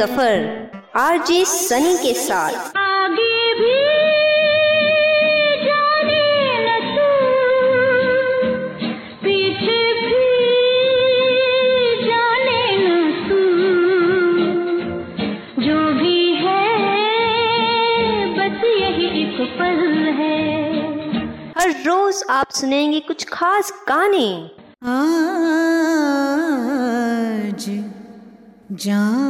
सफ़र RJ Sunny के साथ। आगे भी जाने न तू पीछे भी जाने न तू। जो भी है बस यही एक पल है। हर रोज आप सुनेंगे कुछ खास गाने। आज जाने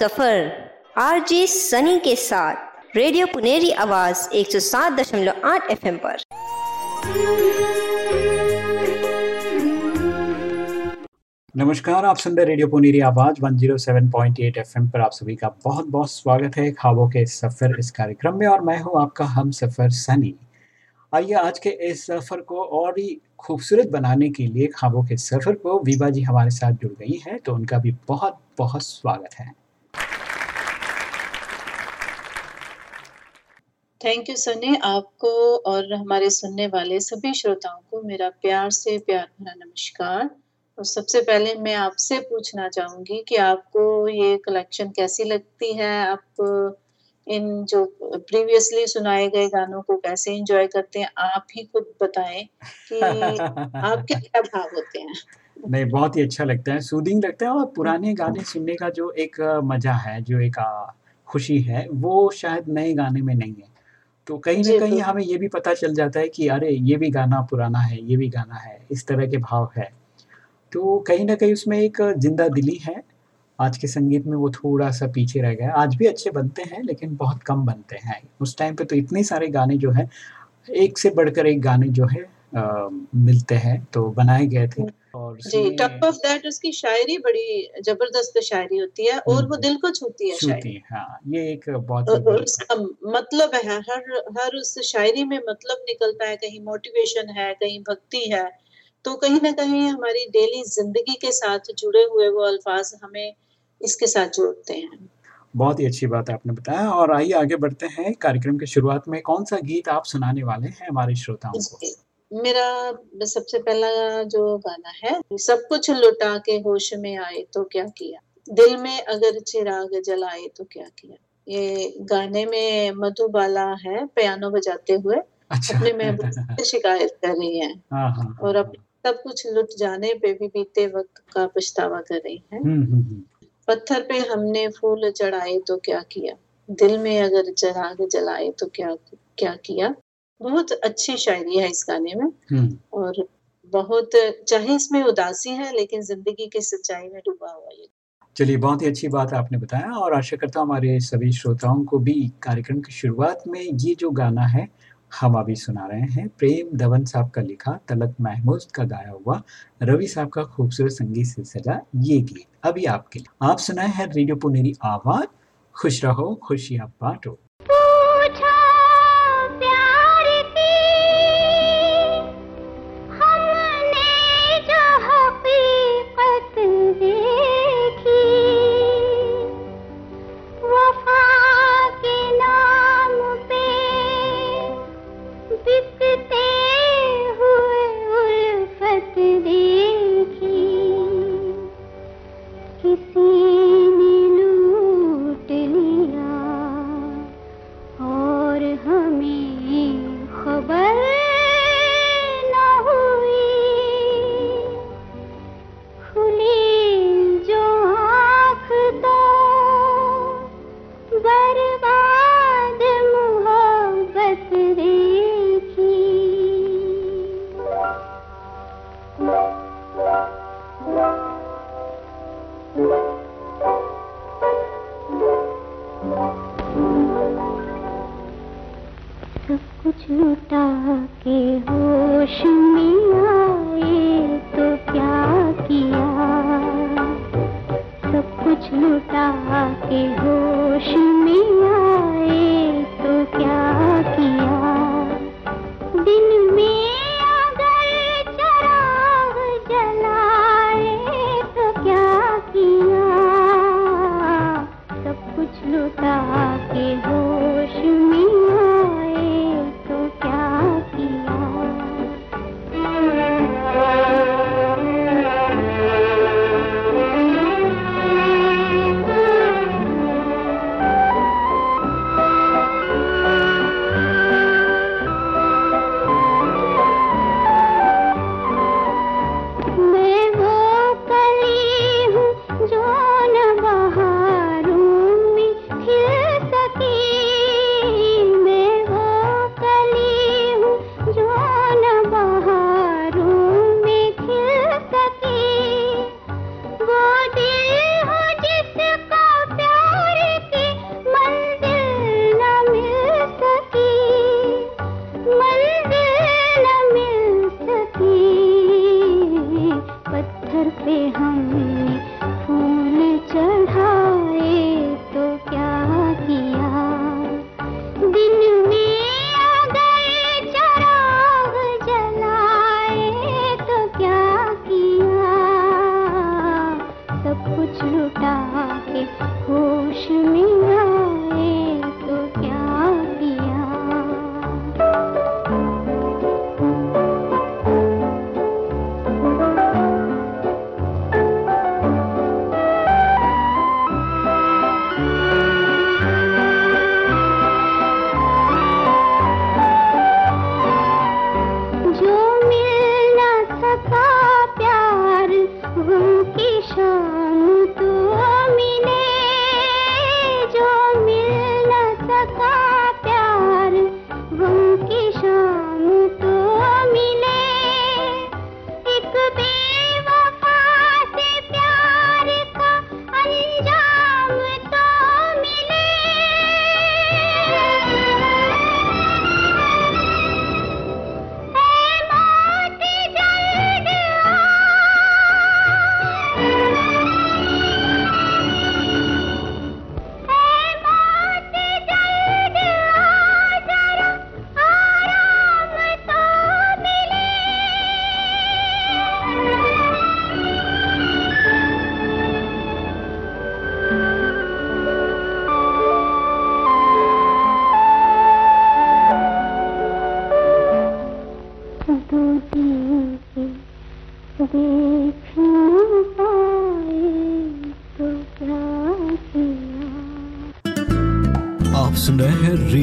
सफ़र, आरजे सनी के साथ, रेडियो पुनेरी आवाज़ 107.8 एफएम पर। नमस्कार, आप सुन रहे रेडियो पुनेरी आवाज़ 107.8 एफएम पर। आप सभी का बहुत बहुत स्वागत है ख्वाबों के सफ़र, इस कार्यक्रम में, और मैं हूँ आपका हम सफ़र सनी। आइए आज के इस सफ़र को और ही खूबसूरत बनाने के लिए ख्वाबों के सफ़र को विभा जी हमारे साथ जुड़ गई हैं तो उनका भी बहुत बहुत स्वागत है। थैंक यू सनी आपको और हमारे सुनने वाले सभी श्रोताओं को मेरा प्यार से प्यार भरा नमस्कार। और सबसे पहले मैं आपसे पूछना चाहूँगी कि आपको ये कलेक्शन कैसी लगती है? आप इन जो प्रीवियसली सुनाए गए गानों को कैसे एंजॉय करते हैं? आप ही खुद बताएँ कि आपके क्या भाव होते हैं? नहीं बहुत ही अच्छा लगता है सूदिंग लगता है और पुराने गाने सुनने का जो एक मज़ा है जो एक खुशी है वो शायद नए गाने में नहीं है। तो कहीं ना कहीं हमें ये भी पता चल जाता है कि अरे ये भी गाना पुराना है ये भी गाना है इस तरह के भाव है। तो कहीं ना कहीं उसमें एक ज़िंदा दिली है। आज के संगीत में वो थोड़ा सा पीछे रह गया। आज भी अच्छे बनते हैं लेकिन बहुत कम बनते हैं। उस टाइम पे तो इतने सारे गाने जो है एक से बढ़कर एक गाने जो है अ, मिलते हैं तो बनाए गए थे। और जी टॉप ऑफ़ दैट उसकी शायरी बड़ी ज़बरदस्त शायरी होती है और वो हम्म। दिल को छूती है शायरी छूती है हाँ ये एक बहुत उसका मतलब है हर हर उस शायरी में मतलब निकलता है कहीं मोटिवेशन है कहीं भक्ति है तो कहीं ना कहीं हमारी डेली ज़िंदगी के साथ जुड़े हुए वो अल्फाज हमें इसके साथ जोड़ते हैं बहुत ही अच्छी बात है आपने बताया और आइए आगे बढ़ते हैं कार्यक्रम की शुरुआत में कौन सा गीत आप सुनाने वाले हैं हमारे श्रोताओं को। मेरा सबसे पहला जो गाना है सब कुछ लुटा के होश में आए तो क्या किया? दिल में अगर चिराग जलाए तो क्या किया? ये गाने में मधुबाला है पियानो बजाते हुए अच्छा। अपने महबूब से शिकायत कर रही हैं। हाँ हाँ। और अब सब कुछ लुट जाने पे भी बीते वक्त का पछतावा कर रही हैं। हम्म हम्म हम्म, पत्थर पे हमने फूल चढ़ाए तो क्या किया? दिल में अगर चिराग जलाए तो क्या क्या किया? बहुत अच्छी शायरी है इस गाने में। हम्म। और बहुत चाहे इसमें उदासी है लेकिन ज़िंदगी की सच्चाई में डूबा हुआ ये। चलिए बहुत ही अच्छी बात आपने बताया और आशा करता हूँ हमारे सभी श्रोताओं को भी कार्यक्रम की शुरुआत में ये जो गाना है हम अभी सुना रहे हैं। प्रेम धवन साहब का लिखा तलत महमूद का गाया हुआ रवि साहब का खूबसूरत संगीत से सजा ये गीत। अभी आपके लिए। आप सुनाए हैं रेडियो पुनेरी आवाज़। खुश रहो खुशियाँ बांटो।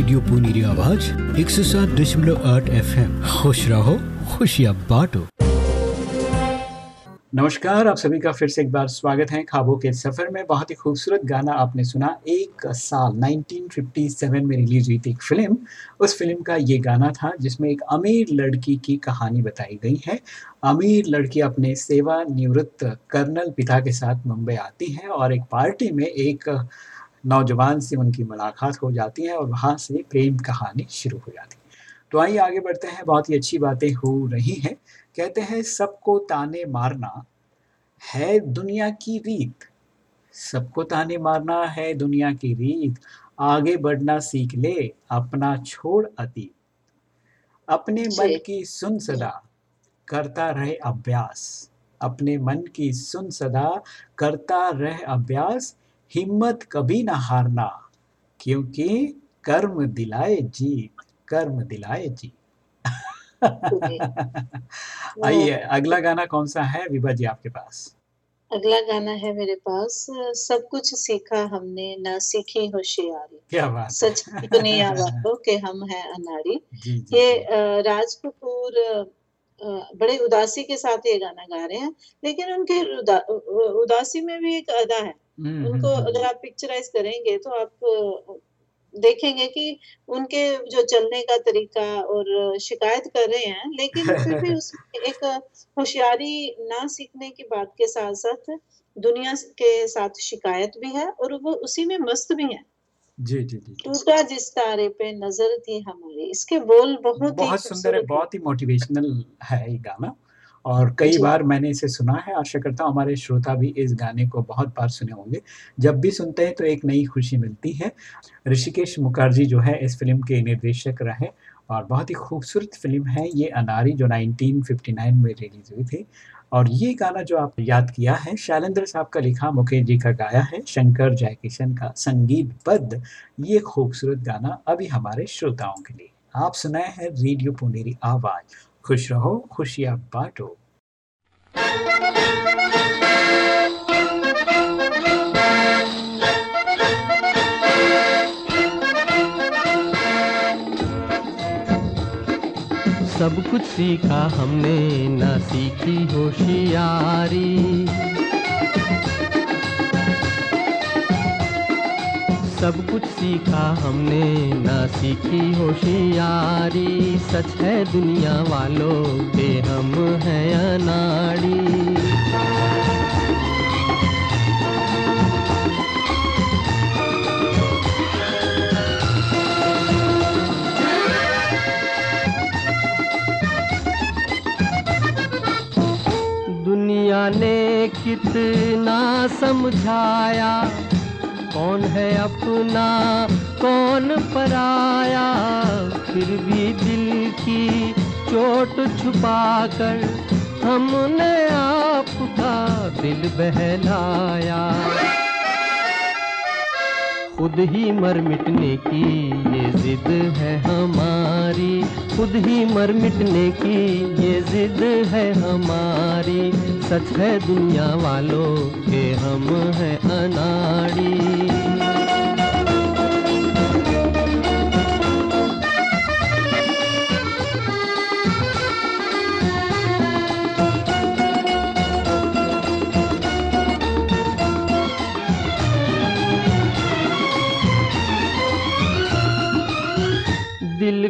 रेडियो पुनीरी आवाज़ एक सौ सात दशमलव आठ एफ़ एम खुश रहो, खुशियाँ बांटो। नमस्कार, आप सभी का फिर से एक बार स्वागत है ख्वाबों के सफ़र में। बहुत ही खूबसूरत गाना आपने सुना, एक साल 1957 में रिलीज़ हुई थी एक फ़िल्म। उस फ़िल्म का ये गाना था, जिसमें एक अमीर लड़की की कहानी बताई गई है। अमीर लड़की अपने सेवा निवृत्त कर्नल पिता के साथ मुंबई आती है और एक पार्टी में एक नौजवान से उनकी मुलाकात हो जाती है और वहाँ से प्रेम कहानी शुरू हो जाती है। तो आइए आगे बढ़ते हैं। बहुत ही अच्छी बातें हो रही हैं। कहते हैं सबको ताने मारना है दुनिया की रीत। सबको ताने मारना है दुनिया की रीत। आगे बढ़ना सीख ले अपना छोड़ अतीत। अपने मन की सुन सदा करता रहे अभ्यास। अपने मन की सुन सदा करता रहे अभ्यास। हिम्मत कभी ना हारना क्योंकि कर्म दिलाए जीत कर्म दिलाए जीत जी। आइए अगला गाना कौन सा है? विभा जी आपके पास। अगला गाना है मेरे पास। सब कुछ सीखा हमने ना सीखी होशियारी। क्या बात सच दुनिया वालों के हम हैं अनाड़ी। जी जी ये राज कपूर बड़े उदासी के साथ ये गाना गा रहे हैं लेकिन उनके उदा, उदासी में भी एक अदा है। उनको हम्म, अगर आप पिक्चराइज करेंगे तो आप देखेंगे कि उनके जो चलने का तरीका और शिकायत कर रहे हैं लेकिन फिर भी उसमें एक होशियारी ना सीखने की बात के साथ साथ दुनिया के साथ शिकायत भी है और वो उसी में मस्त भी है। जी जी जी टूटा जिस तारे पे नज़र थी हमारी इसके बोल बहुत ही बहुत सुंदर है बहुत ही मोटिवेशनल है ये गाना। और कई बार मैंने इसे सुना है आशा करता हूँ हमारे श्रोता भी इस गाने को बहुत बार सुने होंगे। जब भी सुनते हैं तो एक नई खुशी मिलती है। ऋषिकेश मुखर्जी जो है इस फ़िल्म के निर्देशक रहे और बहुत ही खूबसूरत फ़िल्म है ये अनारी जो 1959 में रिलीज़ हुई थी। और ये गाना जो आप याद किया है शैलेंद्र साहब का लिखा मुकेश जी का गाया है शंकर जयकिशन का संगीत संगीतबद्ध ये खूबसूरत गाना अभी हमारे श्रोताओं के लिए। आप सुनाए हैं रेडियो पुनेरी आवाज़। खुश रहो खुशियाँ बांटो। सब कुछ सीखा हमने ना सीखी होशियारी। सब कुछ सीखा हमने, ना सीखी होशियारी सच है दुनिया वालों के हम हैं अनाड़ी। दुनिया ने कितना समझाया कौन है अपना? कौन पराया? फिर भी दिल की चोट छुपाकर हमने आपका दिल बहलाया। खुद ही मर मिटने की ये जिद है हमारी। खुद ही मर मिटने की ये जिद है हमारी। सच है दुनिया वालों के हम हैं अनाड़ी।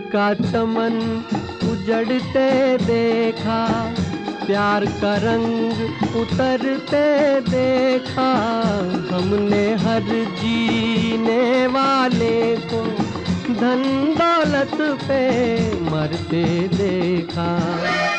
का चमन उजड़ते देखा, प्यार का रंग उतरते देखा। हमने हर जीने वाले को धन दौलत पे मरते देखा।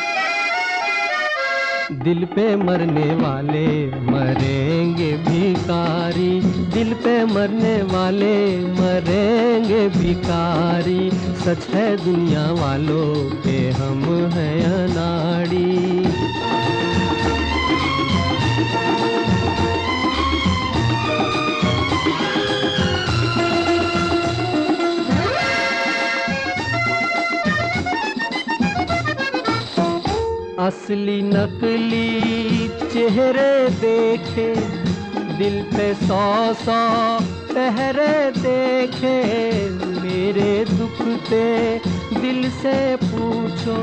दिल पे मरने वाले मरेंगे भिकारी दिल पे मरने वाले मरेंगे भिकारी सच है दुनिया वालों के हम हैं अनाड़ी। असली नकली चेहरे देखे, दिल पे सौ सौ पहरे देखे। मेरे दुखते दिल से पूछो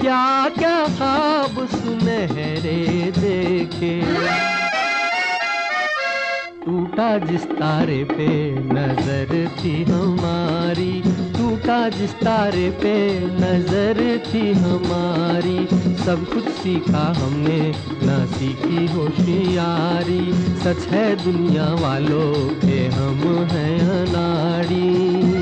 क्या क्या ख्वाब सुनहरे देखे? टूटा जिस तारे पे नज़र थी हमारी टूटा जिस तारे पे नज़र थी हमारी, सब कुछ सीखा हमने, ना सीखी होशियारी। सच है दुनिया वालों के हम हैं अनाड़ी।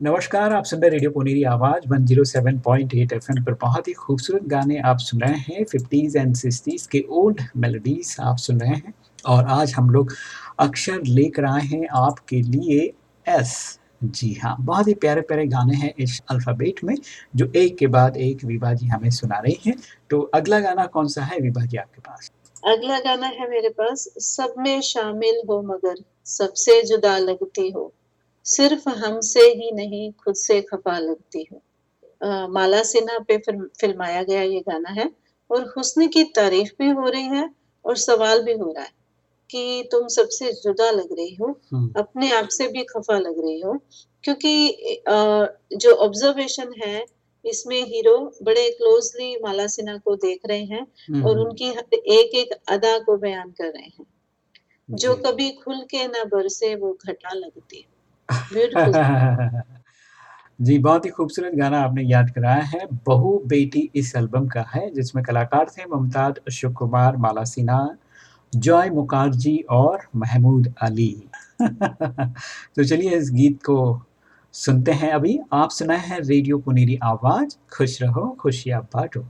नमस्कार, आप सुन रहे रेडियो पुनेरी आवाज़ 107.8 एफएम पर बहुत ही खूबसूरत गाने आप सुन रहे हैं 50s एंड 60s के ओल्ड मेलोडीज आप सुन रहे हैं, और आज हम लोग अक्षर लेकर आए हैं आपके लिए एस जी हाँ बहुत ही प्यारे प्यारे गाने हैं इस अल्फ़ाबेट में, जो एक के बाद एक विभा जी हमें सुना रही हैं। तो अगला गाना कौन सा है विभा जी आपके पास? अगला गाना है मेरे पास, सब में शामिल हो मगर सबसे जुदा लगती हो। सिर्फ़ हमसे ही नहीं खुद से खफा लगती हो। माला सिन्हा पे फ़िल्म फिल्माया गया ये गाना है और हुस्न की तारीफ़ भी हो रही है और सवाल भी हो रहा है कि तुम सबसे जुदा लग रही हो हम्म, अपने आप से भी खफा लग रही हो क्योंकि जो ऑब्जर्वेशन है इसमें हीरो बड़े क्लोजली माला सिन्हा को देख रहे हैं हम्म, और उनकी एक एक अदा को बयान कर रहे हैं। जो कभी खुल के ना बरसे वो घटा लगती ब्यूटीफुल जी, बहुत ही खूबसूरत गाना आपने याद कराया है। बहु बेटी इस एल्बम का है जिसमें कलाकार थे मुमताज़ अशोक कुमार, माला सिन्हा, जॉय मुखर्जी और महमूद अली। तो चलिए इस गीत को सुनते हैं अभी। आप सुनाए हैं रेडियो पुनेरी आवाज़, खुश रहो खुशियाँ बाँटो।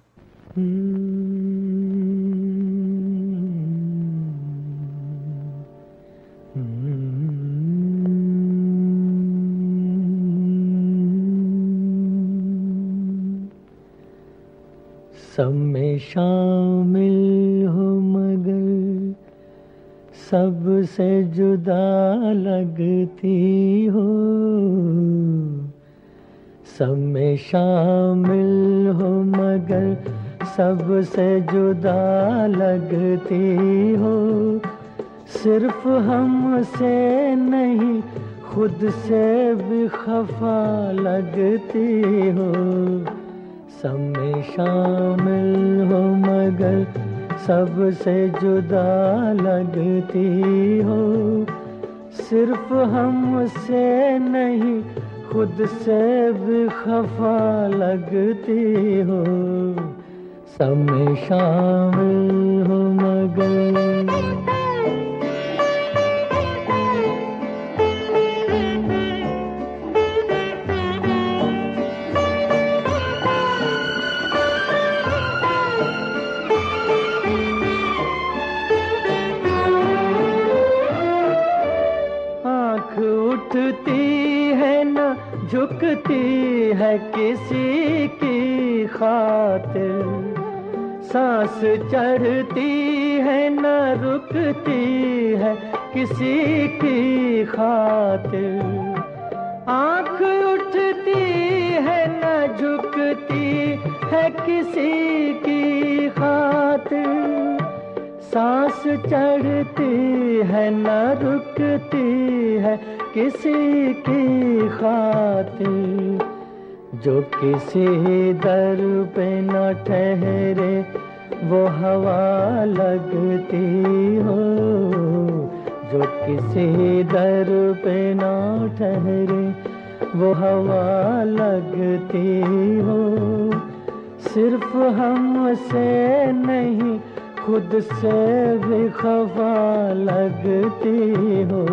सब में शामिल हो मगर सबसे जुदा लगती हो। सब में शामिल हो मगर सबसे जुदा लगती हो। सिर्फ़ हमसे नहीं, खुद से भी खफा लगती हो। सब में शामिल हो, मगर सबसे जुदा लगती हो। सिर्फ़ हमसे नहीं, खुद से भी खफा लगती हो। सब में शामिल हो, मगर किसी की खातिर सांस चढ़ती है, न रुकती है किसी की खातिर। आँख उठती है, न झुकती है किसी की खातिर। सांस चढ़ती है, न रुकती है किसी की खातिर। जो किसी दर पे न ठहरे, वो हवा लगती हो। जो किसी दर पे न ठहरे, वो हवा लगती हो। सिर्फ़ हमसे नहीं, खुद से भी खफा लगती हो।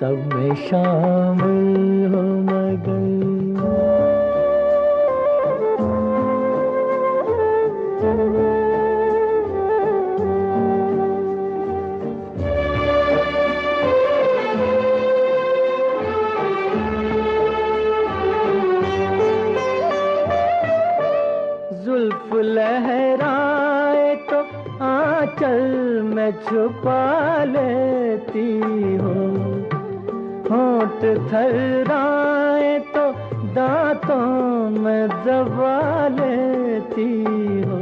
सब में शामिल हो मगर छुपा लेती हो। होंठ थर्राए तो दांतों में दबा लेती हो।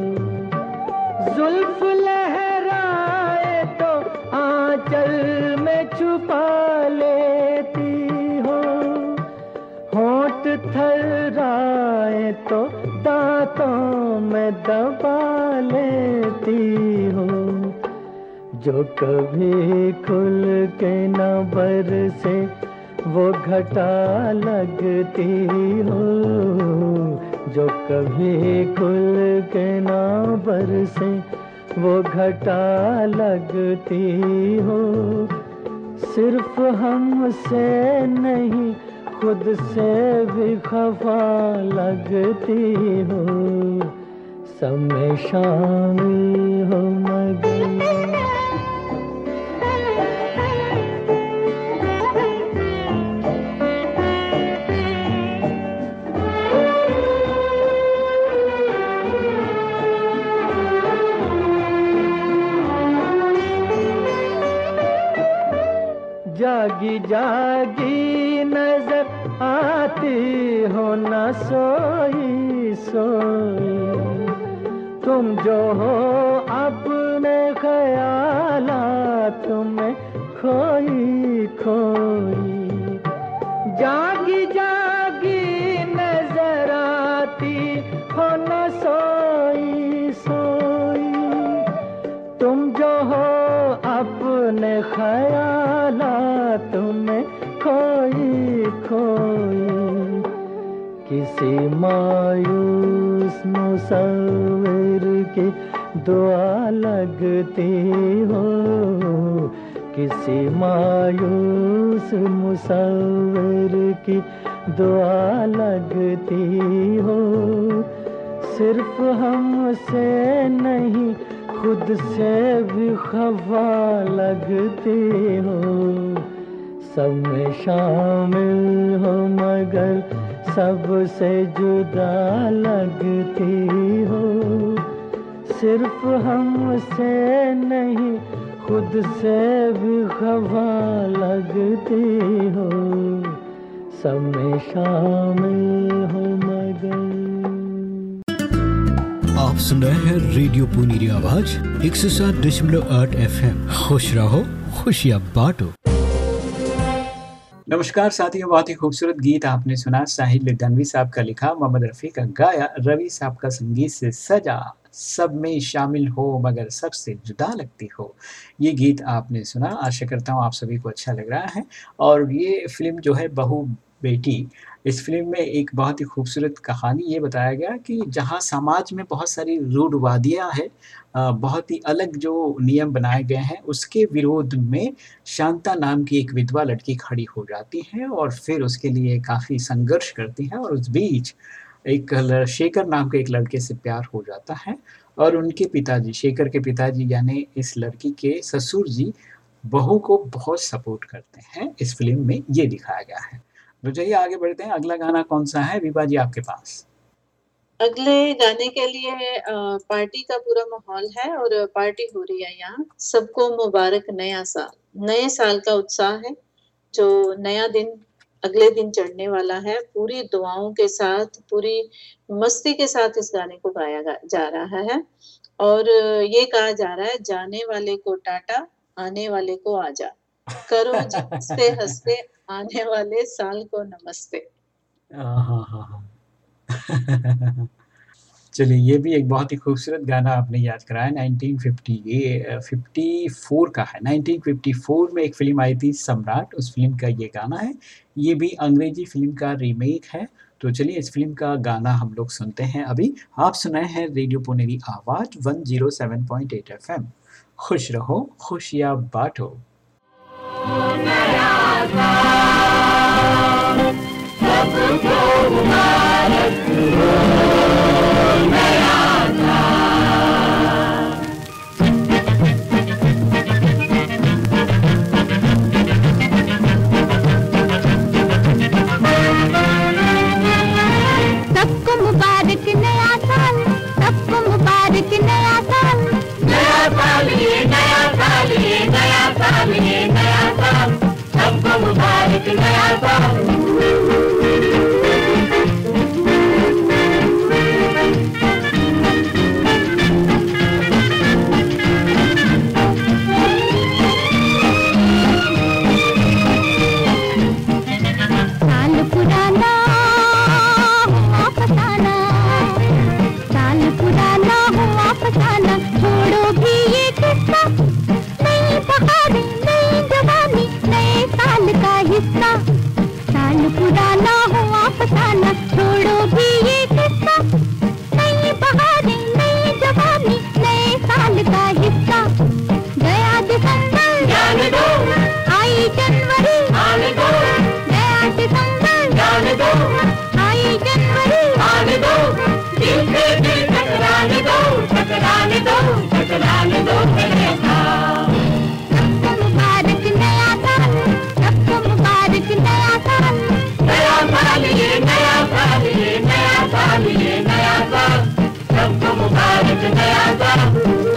जुल्फ लहराए तो आंचल में छुपा लेती हो। होंठ थर्राए तो दांतों में दबा लेती जो कभी खुल के न बरसे, वो घटा लगती हो। जो कभी खुल के न बरसे, वो घटा लगती हो। सिर्फ़ हमसे नहीं, खुद से भी खफा लगती हो। में शामिल हो। जागी जागी नज़र आती हो न सोई सोई। तुम जो हो किसी मायूस मुसविर की दुआ लगती हो। किसी मायूस मुसविर की दुआ लगती हो। सिर्फ़ हमसे नहीं, खुद से भी खफा लगती हो। सब में शामिल हो मगर सबसे जुदा लगती हो। सिर्फ़ हमसे नहीं, खुद से भी खफा लगती हो। सब में शामिल हो मगर आप सुन रहे हैं रेडियो पुनीरी आवाज़, एक सौ सात दशमलव आठ एफ़ एम खुश रहो, खुशियाँ बांटो। नमस्कार साथियों, बहुत ही खूबसूरत गीत आपने सुना, साहिल धनवी साहब का लिखा, मोहम्मद रफ़ी का गाया, रवि साहब का संगीत से सजा, सब में शामिल हो, मगर सबसे जुदा लगती हो। ये गीत आपने सुना, आशा करता हूँ आप सभी को अच्छा लग रहा है। और ये फ़िल्म जो है, बहू बेटी इस फ़िल्म में एक बहुत ही खूबसूरत कहानी ये बताया गया कि जहाँ समाज में बहुत सारी रूढ़वादियाँ हैं बहुत ही अलग जो नियम बनाए गए हैं, उसके विरोध में शांता नाम की एक विधवा लड़की खड़ी हो जाती है और फिर उसके लिए काफ़ी संघर्ष करती है और उस बीच एक शेखर नाम के एक लड़के से प्यार हो जाता है और उनके पिताजी, शेखर के पिताजी यानी इस लड़की के ससुर जी बहू को बहुत सपोर्ट करते हैं। इस फ़िल्म में ये दिखाया गया है। तो चलिए आगे बढ़ते हैं। अगला गाना कौन सा है? विभा जी आपके पास। अगले गाने के लिए पार्टी का पूरा माहौल है और पार्टी हो रही है यहाँ। सबको मुबारक नया साल। नए साल का उत्साह है, जो नया दिन, अगले दिन चढ़ने वाला है। पूरी दुआओं के साथ, पूरी मस्ती के साथ इस गाने को गाया जा रहा है। और ये कहा जा रहा है, जाने वाले को टाटा, आने वाले को आजा। करो हँसते हँसते आने वाले साल को नमस्ते। चलिए, ये भी एक बहुत ही खूबसूरत गाना आपने याद कराया 1950 ये फिफ्टी फोर का है। 1954 में एक फ़िल्म आई थी सम्राट, उस फ़िल्म का ये गाना है। ये भी अंग्रेज़ी फ़िल्म का रीमेक है। तो चलिए, इस फ़िल्म का गाना हम लोग सुनते हैं अभी। आप सुनाए हैं रेडियो पुनेरी आवाज़ 107.8 एफएम खुश रहो, खुशियाँ बांटो। सबको मुबारक नया नया साल सबको मुबारक नया साल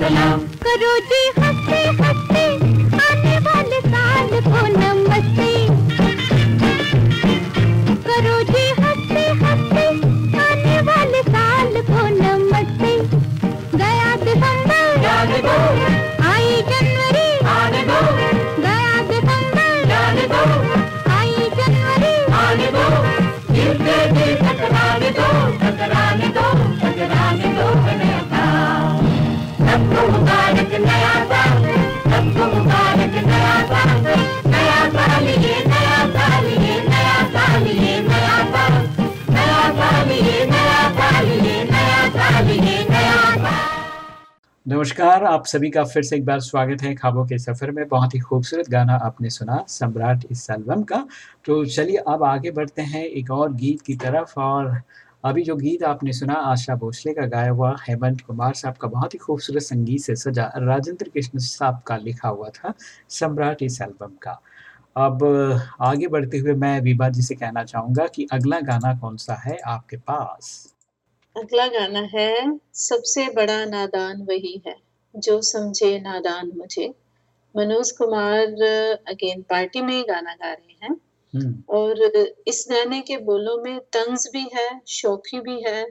सबका नमस्कार, आप सभी का फिर से एक बार स्वागत है खाबों के सफ़र में। बहुत ही खूबसूरत गाना आपने सुना, सम्राट इस एल्बम का। तो चलिए अब आगे बढ़ते हैं एक और गीत की तरफ़ और अभी जो गीत आपने सुना, आशा भोसले का गाया हुआ, हेमंत कुमार साहब का बहुत ही खूबसूरत संगीत से सजा राजेंद्र कृष्ण साहब का लिखा हुआ था, सम्राट इस एल्बम का। अब आगे बढ़ते हुए मैं विभा जी से कहना चाहूँगा कि अगला गाना कौन सा है आपके पास? अगला गाना है सबसे बड़ा नादान वही है जो समझे नादान मुझे। मनोज कुमार अगेन पार्टी में गाना गा रहे हैं। हम्म, और इस गाने के बोलों में तंज भी है शौकी भी है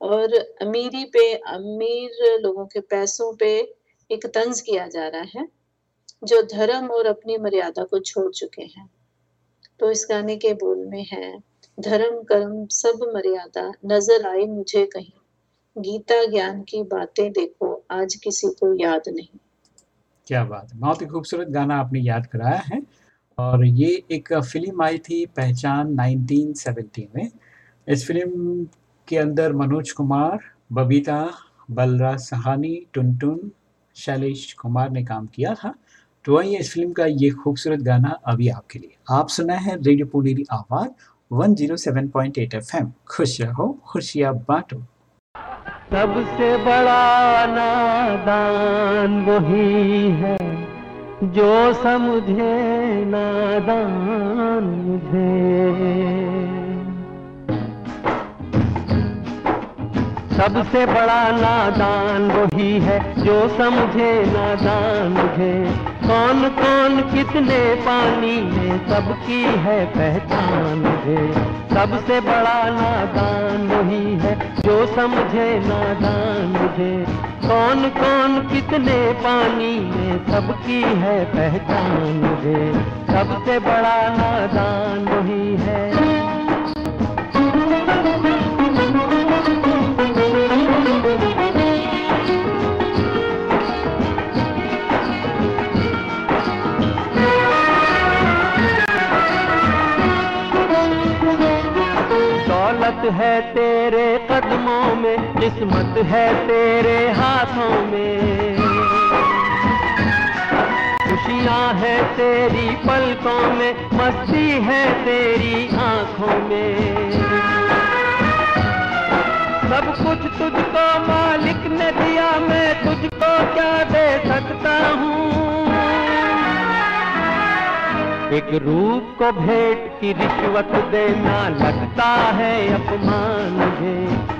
और अमीरी पे अमीर लोगों के पैसों पे एक तंज किया जा रहा है जो धर्म और अपनी मर्यादा को छोड़ चुके हैं। तो इस गाने के बोल में है धर्म, कर्म सब मर्यादा नज़र आई मुझे कहीं। गीता ज्ञान की बातें देखो, आज किसी को याद नहीं। क्या बात है। बहुत ही खूबसूरत गाना आपने याद कराया है। और ये एक फ़िल्म आई थी पहचान 1970 में। इस फ़िल्म के अंदर मनोज कुमार, बबीता, बलराज सहानी, टुनटुन, शैलेश कुमार ने काम किया था। तो वही इस फ़िल्म का ये खूबसूरत गाना अभी आपके लिए। आप सुना है रेडियो पुनेरी आवाज़ 107.8 एफएम खुश रहो, खुशियाँ बांटो। सबसे बड़ा नादान वही है, जो समझे नादान मुझे। सबसे बड़ा नादान वही है, जो समझे नादान मुझे। कौन कौन कितने पानी में सबकी है पहचान दे सबसे बड़ा नादान वही है, जो समझे नादान मुझे कौन कौन कितने पानी में सबकी है पहचान मुझे सबसे बड़ा नादान वही है। दौलत है तेरे कदमों में, किस्मत है तेरे हाथों में। खुशियाँ है तेरी पलकों में, मस्ती है तेरी आँखों में। सब कुछ तुझको मालिक ने दिया, मैं तुझको क्या दे सकता हूँ? एक रूप को भेंट की रिश्वत देना लगता है अपमान है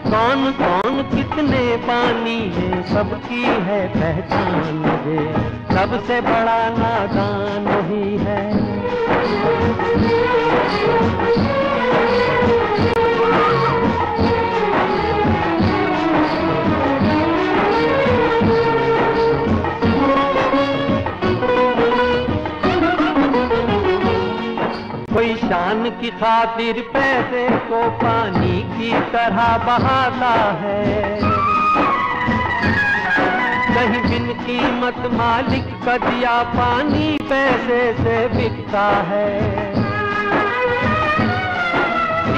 कौन कौन कितने पानी है, सबकी है पहचान है सबसे बड़ा नादान ही है। कोई शान की खातिर पैसे को पानी की तरह बहाता है। कहीं बिन कीमत मालिक का दिया पानी पैसे से बिकता है।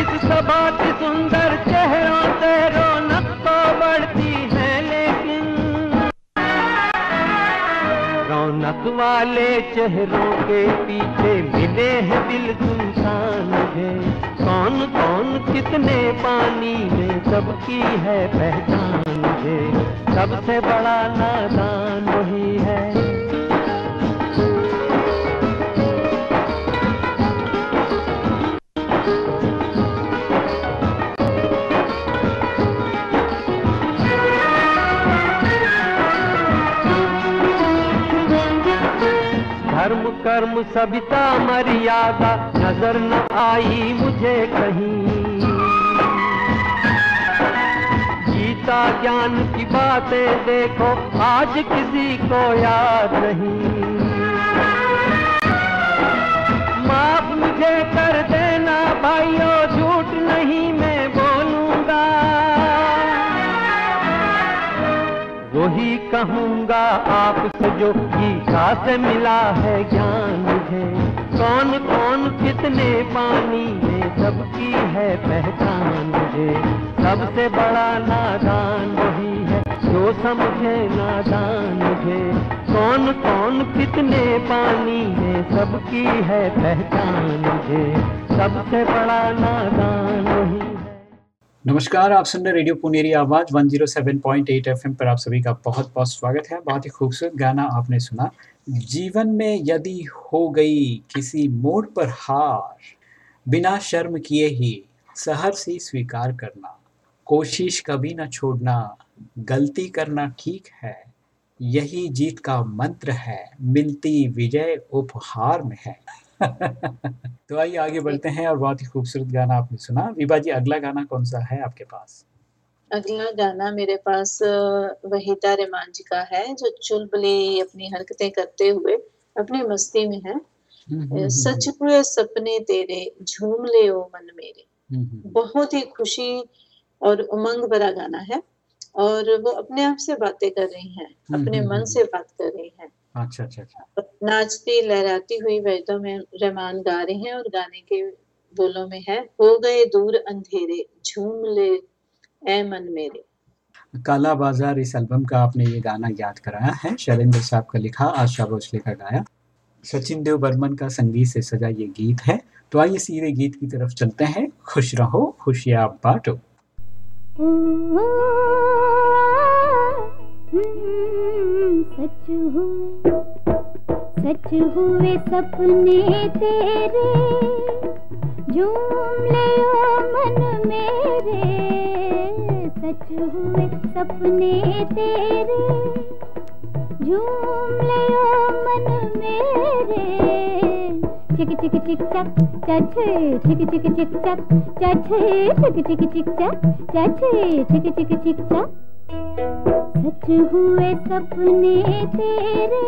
इस की सुंदर चेहरों से रौनक रौनक वाले चेहरों के पीछे मिले हैं दिल सुनसान है कौन कौन कितने पानी में सबकी है पहचान है सबसे बड़ा नादान वही है। कर्म सविता मर्यादा। नज़र न आई मुझे कहीं। गीता ज्ञान की बातें देखो, आज किसी को याद नहीं। माफ़ मुझे कर देना भाइयों कहूँगा आपसे जो गीता से मिला है ज्ञान मुझे। कौन कौन कितने पानी में सबकी है पहचान मुझे। सबसे बड़ा नादान वही है जो समझे नादान मुझे। कौन कौन कितने पानी में सबकी है पहचान मुझे। सबसे बड़ा नादान वही नमस्कार, आप सुन रहे रेडियो पुनेरी आवाज़ 107.8 एफएम पर आप सभी का बहुत बहुत स्वागत है। बहुत ही खूबसूरत गाना आपने सुना। जीवन में यदि हो गई किसी मोड़ पर हार, बिना शर्म किए ही सहर से स्वीकार करना, कोशिश कभी ना छोड़ना, गलती करना ठीक है, यही जीत का मंत्र है, मिलती विजय उपहार में है। तो आइए आगे बढ़ते हैं और बहुत ही खूबसूरत गाना आपने सुना। विभा जी अगला गाना कौन सा है आपके पास? अगला गाना मेरे पास वहीदा रहमान जी का है जो चुलबुली अपनी हरकतें करते हुए अपनी मस्ती में है। हम्म, हम्म, हम्म, सच हुए सपने तेरे झूम ले ओ मन मेरे। बहुत ही खुशी और उमंग भरा गाना है और वो अपने आप से बातें कर रही हैं अपने मन। से बात कर रही हैं। अच्छा अच्छा अच्छा। नाचती लहराती हुई वैदों में रहमान गा रही हैं और गाने के बोलों में है हो गए दूर अंधेरे झूम ले ए मन मेरे। काला बाज़ार इस एल्बम का आपने ये गाना याद कराया है शैलेंद्र साहब का लिखा आशा भोसले का गाया। सचिन देव बर्मन का संगीत से सजा ये गीत है। तो आइए सीधे गीत की तरफ़ चलते हैं। खुश रहो खुशियाँ बांटो। सच हुए सच हुए सपने तेरे, झूम ले मन मेरे। सच हुए सपने तेरे, झूम ले मन मेरे। चिक चिक चिक चक चछे चिक चिक चिक चक चछे चिक चिक चिक चक चछे चिक चिक चिक चक सच हुए सपने तेरे।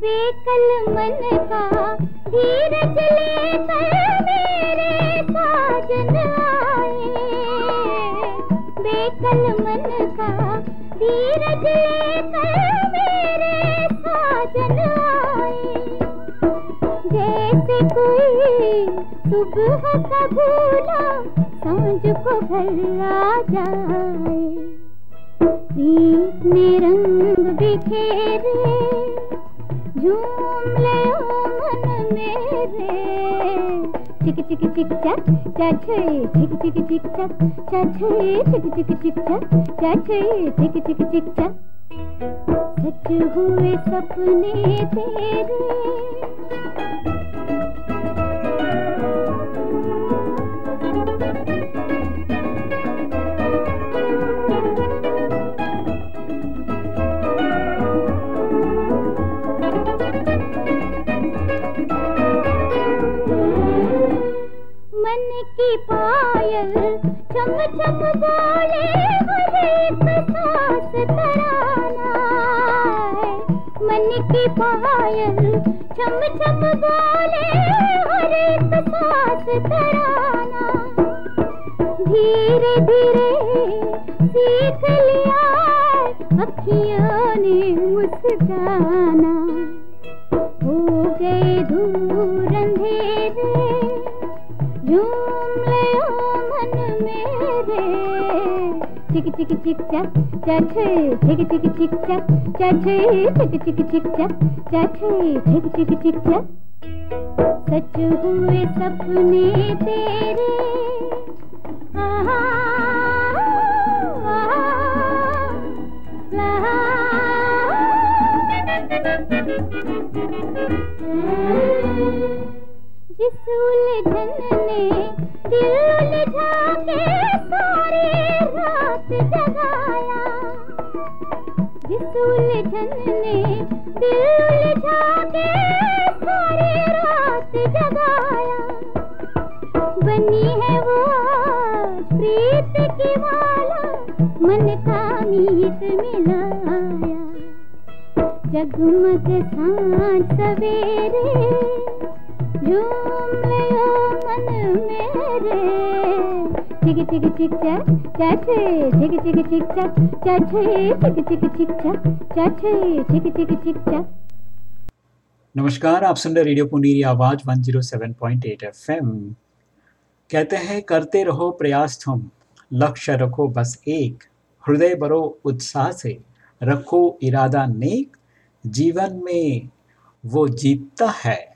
बेकल मन का धीरज लेकर मेरे साजन धीरज लेकर मेरे साजन आए। जैसे कोई सुबह का भूला समझ को घर आ जाए। रंग बिखेरे झूम चिक चिक चिक चक चछे चिक चिक चिक चक चछे चिक चिक चिक चक चछे चिक चिक चिक चक सच हुए सपने तेरे पायल, चम चम बोले हर एक सांस तराना मन की पायल, चम चम बोले एक सांस तराना। धीरे धीरे सीख लिया, अखियों ने मुस्काना। chick chick chak chak chick chick chick chak chak chick chick chick chak chak chick chick chick chak सच हुए सपने तेरे आहा जिस उलझन ने दिल उलझा के उलझन ने दिल उलझा के सारी रात जगाया। बनी है वो प्रीत की माला, मन का मीत मिलाया। जगमग साँझ सवेरे, झूम लियो मन मेरे। चिक चिक चिक चक चाचे, चिक चिक चिक चक चाचे, चिक चिक चिक चक चाचे, चिक चिक चिक चक नमस्कार, आप सुन रहे रेडियो पुनीरी आवाज़ 107.8 एफएम। कहते हैं, करते रहो प्रयास तुम, लक्ष्य रखो बस एक, हृदय भरो उत्साह से, रखो इरादा नेक, जीवन में वो जीतता है,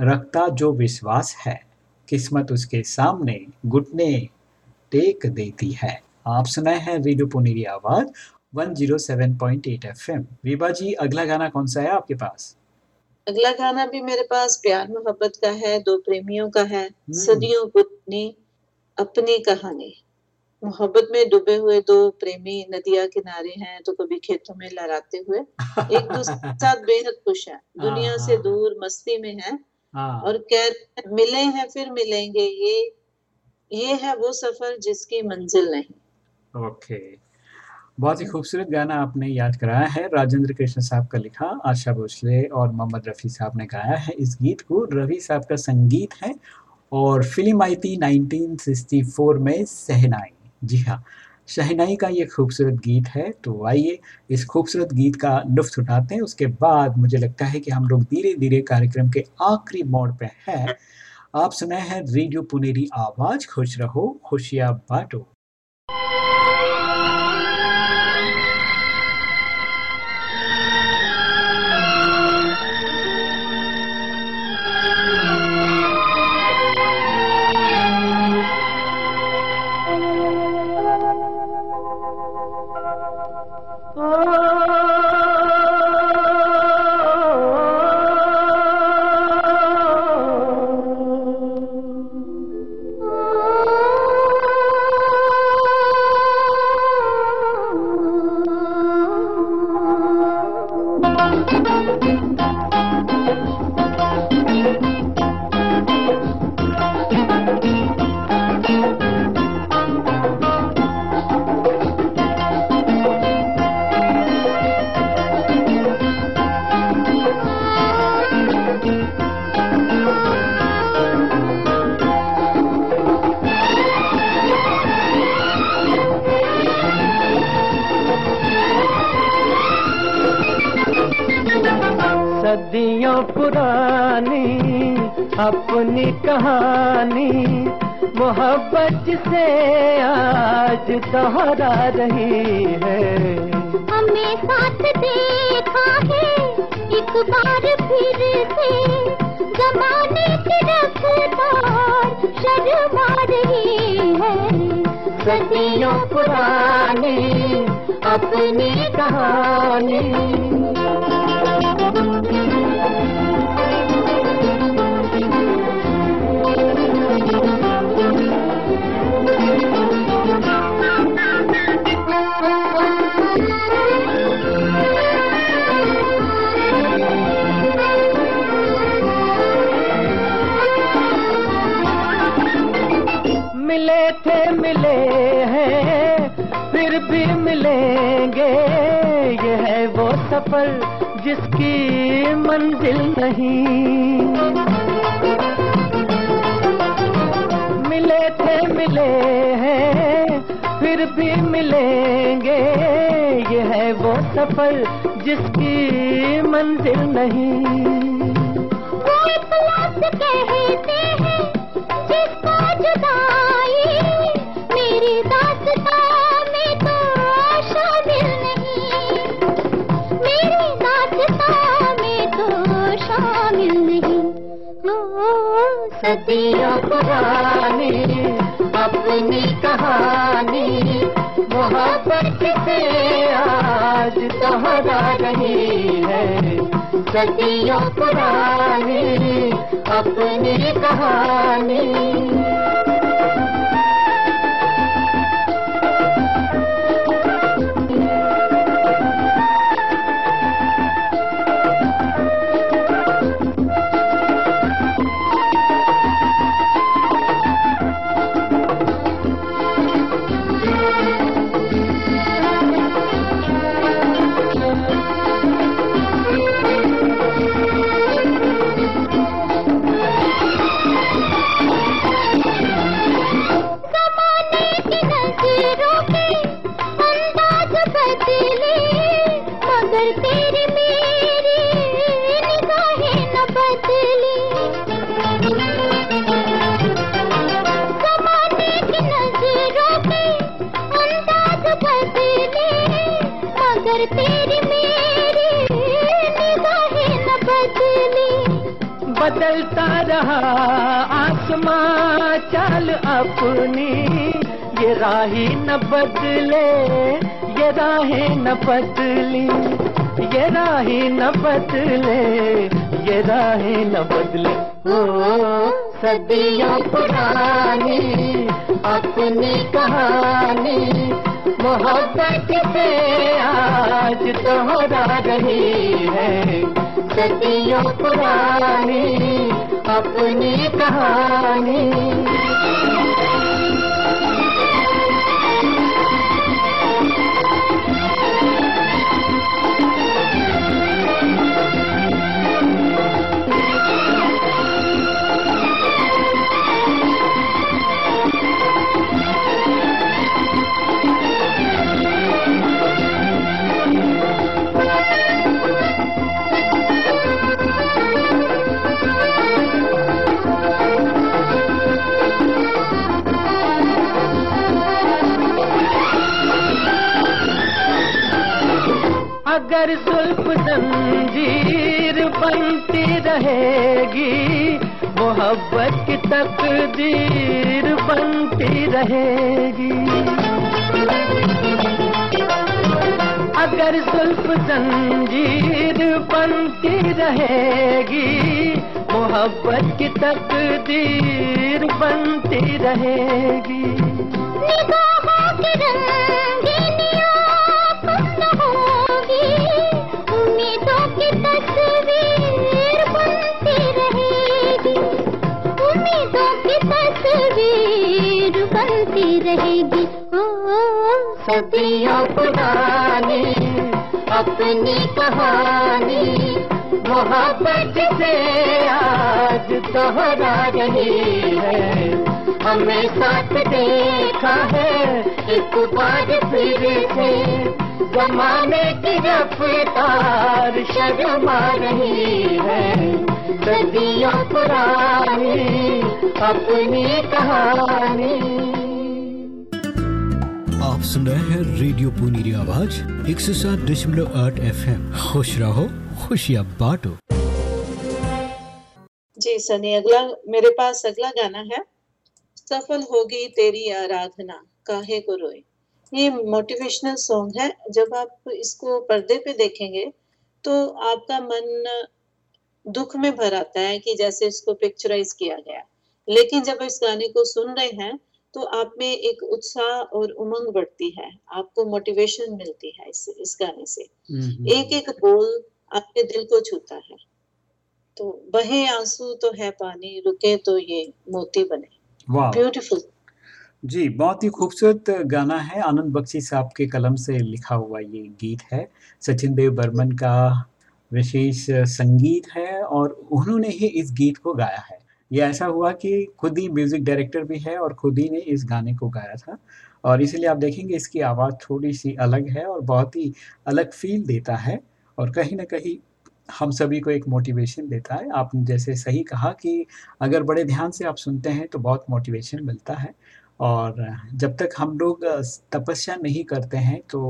रखता जो विश्वास है, किस्मत उसके सामने, घुटने टेक देती है। आप सुनाए हैं रेडियो पुनीरी आवाज़ 107.8 एफएम विभा जी अगला गाना कौन सा है आपके पास? अगला गाना भी मेरे पास प्यार मोहब्बत का है दो प्रेमियों का है सदियों पुरानी अपनी कहानी। मोहब्बत में डूबे हुए दो प्रेमी नदिया किनारे हैं तो कभी खेतों में लहराते हुए एक दूसरे के साथ बेहद खुश हैं। दुनिया से हाँ। दूर मस्ती में हैं हाँ। और कह मिले हैं फिर मिलेंगे ये ये है वो सफ़र जिसकी मंजिल नहीं। ओके। बहुत ही खूबसूरत गाना आपने याद कराया है राजेंद्र कृष्ण साहब का लिखा, आशा भोसले और मोहम्मद रफ़ी साहब ने गाया है। इस गीत को रवि साहब का संगीत है और फ़िल्म आई थी 1964 में सहनाई जी हाँ शहनाई का ये खूबसूरत गीत है तो आइए इस खूबसूरत गीत का लुफ्त उठाते हैं। उसके बाद मुझे लगता है कि हम लोग धीरे धीरे कार्यक्रम के आखिरी मोड़ पे हैं। आप सुनाए हैं रेडियो पुनेरी आवाज़। खुश रहो खुशियाँ बांटो। मोहब्बत से आज दोहरा रही है। हमें साथ देखा है, एक बार फिर से। जमाने की रफ्तार शर्मा रही है। सदियों पुरानी अपनी कहानी। मिले थे मिले हैं फिर भी मिलेंगे। ये है वो सफ़र जिसकी मंजिल नहीं। मिले हैं, फिर भी मिलेंगे। ये है वो सफ़र जिसकी मंजिल नहीं। हैं शामिल तो शामिल नहीं। ओ सदियों पुरानी। अपनी कहानी मोहब्बत से आज दोहरा रही है? सदियों पुरानी अपनी कहानी। आसमां चाल अपनी, ये राही न बदले, ये राही न बदली, ये राही न बदले, ये राहें न बदले। ओ, सदियों पुरानी, अपनी कहानी, मोहब्बत से आज दोहरा रही है। सदियों पुरानी अपनी कहानी। तकदीर बनती रहेगी। अगर जुल्फ जंजीर बनती रहेगी मोहब्बत की तकदीर बनती रहेगी। निगाहों रहेगी। ओ, सदियों पुरानी अपनी कहानी मोहब्बत से आज दोहरा रही है। हमें साथ देखा है एक बार फिर से जमाने की रफ्तार शर्मा रही है। सदियों पुरानी अपनी कहानी आप सुन रहे हैं रेडियो पुनीरी आवाज़, एक सौ सात दशमलव आठ एफ़ एम खुश रहो, खुशियाँ बांटो। जी, सनी, अगला, मेरे पास अगला गाना है। सफल होगी तेरी आराधना, काहे को रोए? ये मोटिवेशनल सॉन्ग है। जब आप इसको पर्दे पे देखेंगे तो आपका मन दुख में भर आता है कि जैसे इसको पिक्चराइज किया गया। लेकिन जब इस गाने को सुन रहे हैं तो आप में एक उत्साह और उमंग बढ़ती है। आपको मोटिवेशन मिलती है इस इस गाने से। एक एक बोल आपके दिल को छूता है। तो बहे आँसू तो है पानी रुके तो ये मोती बने। ब्यूटीफुल जी बहुत ही खूबसूरत गाना है। आनंद बख्शी साहब के कलम से लिखा हुआ ये गीत है। सचिन देव बर्मन का विशेष संगीत है और उन्होंने ही इस गीत को गाया है। ये ऐसा हुआ कि खुद ही म्यूज़िक डायरेक्टर भी है और खुद ही ने इस गाने को गाया था। और इसीलिए आप देखेंगे इसकी आवाज़ थोड़ी सी अलग है और बहुत ही अलग फील देता है और कहीं ना कहीं हम सभी को एक मोटिवेशन देता है। आपने जैसे सही कहा कि अगर बड़े ध्यान से आप सुनते हैं तो बहुत मोटिवेशन मिलता है। और जब तक हम लोग तपस्या नहीं करते हैं तो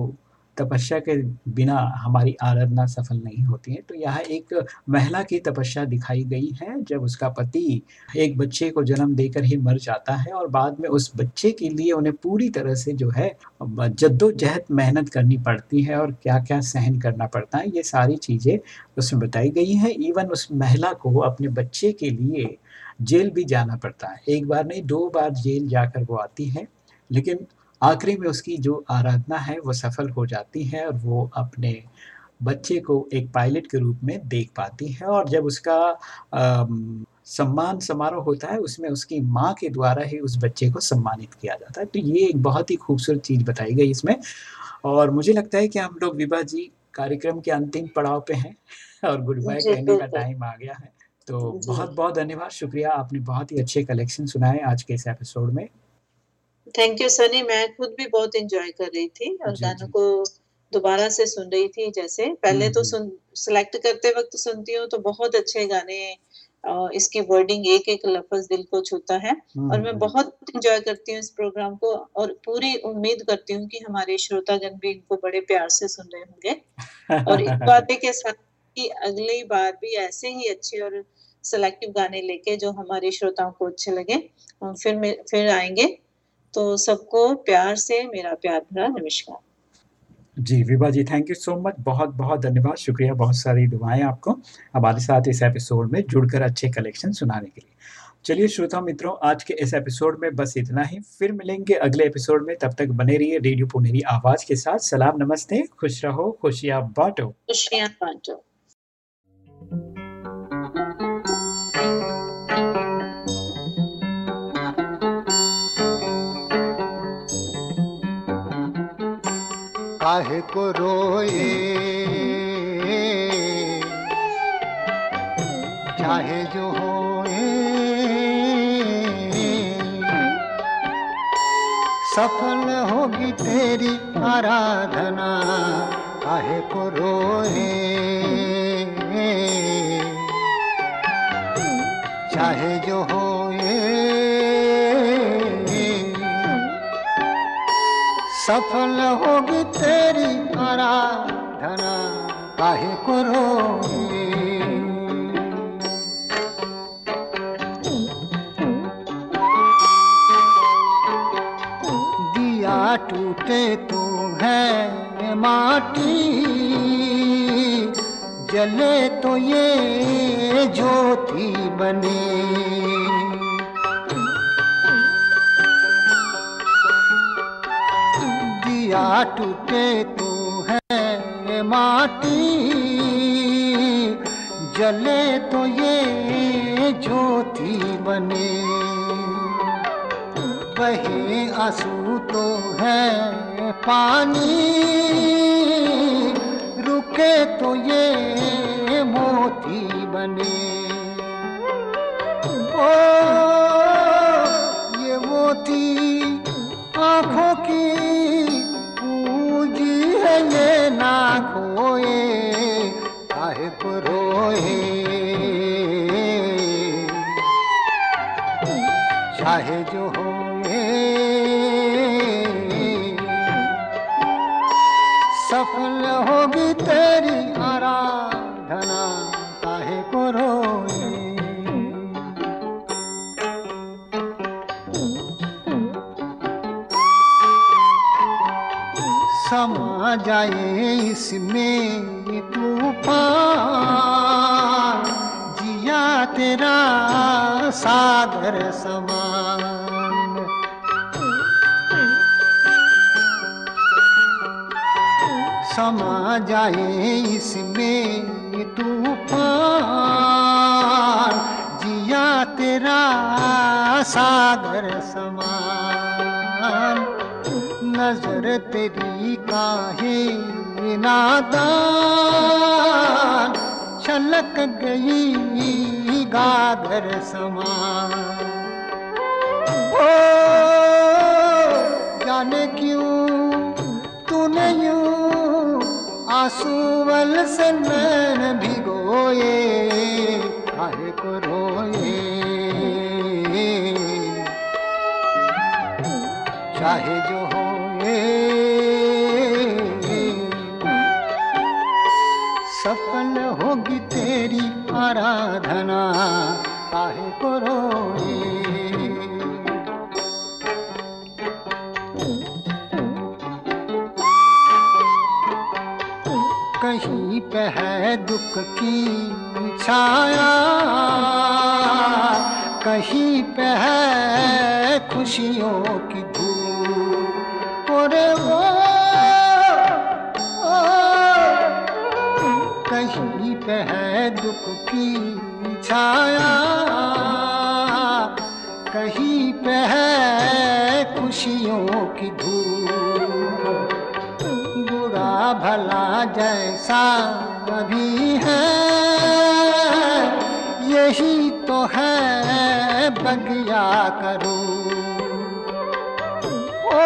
तपस्या के बिना हमारी आराधना सफल नहीं होती है। तो यह एक महिला की तपस्या दिखाई गई है, जब उसका पति एक बच्चे को जन्म देकर ही मर जाता है और बाद में उस बच्चे के लिए उन्हें पूरी तरह से जो है, जद्दोजहद मेहनत करनी पड़ती है और क्या क्या सहन करना पड़ता है, ये सारी चीज़ें उसमें बताई गई हैं। इवन उस महिला को अपने बच्चे के लिए जेल भी जाना पड़ता है। एक बार नहीं, दो बार जेल जाकर वो आती है, लेकिन आखिरी में उसकी जो आराधना है वो सफल हो जाती है और वो अपने बच्चे को एक पायलट के रूप में देख पाती है और जब उसका आ, सम्मान समारोह होता है उसमें उसकी माँ के द्वारा ही उस बच्चे को सम्मानित किया जाता है। तो ये एक बहुत ही खूबसूरत चीज़ बताई गई इसमें और मुझे लगता है कि हम लोग विभा जी कार्यक्रम के अंतिम पड़ाव पे हैं और गुड बाय कहने का टाइम आ गया है। तो बहुत बहुत धन्यवाद शुक्रिया आपने बहुत ही अच्छे कलेक्शन सुनाए आज के इस एपिसोड में। थैंक यू सनी मैं खुद भी बहुत एंजॉय कर रही थी और गानों को दोबारा से सुन रही थी जैसे। पहले तो सुन सिलेक्ट करते वक्त सुनती हूँ तो बहुत अच्छे गाने इसकी वर्डिंग एक एक लफ्ज दिल को छूता है और मैं हम्म, बहुत इंजॉय करती हूँ इस प्रोग्राम को और पूरी उम्मीद करती हूँ कि हमारे श्रोतागण भी इनको बड़े प्यार से सुन रहे होंगे। और इस वादे के साथ कि अगली बार भी ऐसे ही अच्छे और सेलेक्टिव गाने लेके जो हमारे श्रोताओं को अच्छे लगे हम फिर फिर आएँगे। तो सबको प्यार से मेरा प्यार भरा नमस्कार। जी Vibha ji thank you so much बहुत बहुत धन्यवाद। शुक्रिया बहुत सारी दुआएँ आपको हमारे साथ इस एपिसोड में जुड़कर अच्छे कलेक्शन सुनाने के लिए। चलिए श्रोता मित्रों आज के इस एपिसोड में बस इतना ही। फिर मिलेंगे अगले एपिसोड में। तब तक बने रहिए रेडियो पुनेरी आवाज़ के साथ। सलाम नमस्ते। खुश रहो खुशियाँ बांटो। खुशियाँ बांटो। काहे को रोए। चाहे जो होए। सफल होगी तेरी आराधना काहे को रोए। चाहे जो होए। सफल होगी तेरी आराधना, काहे को रोए दिया टूटे तो है माटी, जले तो ये ज्योति बने। टूटे तो है माटी, जले तो ये ज्योति बने। बहे आँसू तो है पानी, रुके तो ये मोती बने। ओ, ये मोती आँखों की ना खोए काहे को रोए। चाहे जो होए समा जाए इसमें तूफ़ान, जिया तेरा सागर समान। समा जाए इसमें तूफ़ान, जिया तेरा सागर समान। नज़र तेरी काहे नादान, छलक गई गागर समान। ओ, जाने क्यों तूने यूँ आँसू से नैन भिगोए, काहे को रोए? चाहे होगी तेरी आराधना, काहे को कहीं पे है दुख की छाया, कहीं पे है खुशियों की धूप और वो है दुख की छाया, कहीं पे है खुशियों की धूप। बुरा भला जैसा भी है, यही तो है बगिया करो ओ,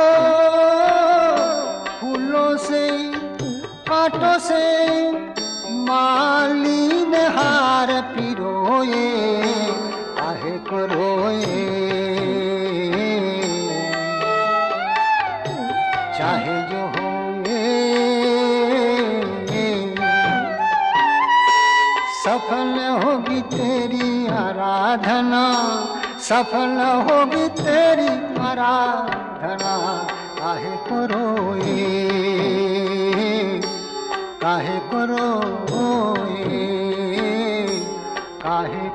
फूलों से कांटों से मालीन हार पिरोए आहे को रोए? चाहे जो होए, सफल होगी तेरी आराधना, सफल होगी तेरी आराधना, काहे को रोए? काहे को रोए? काहे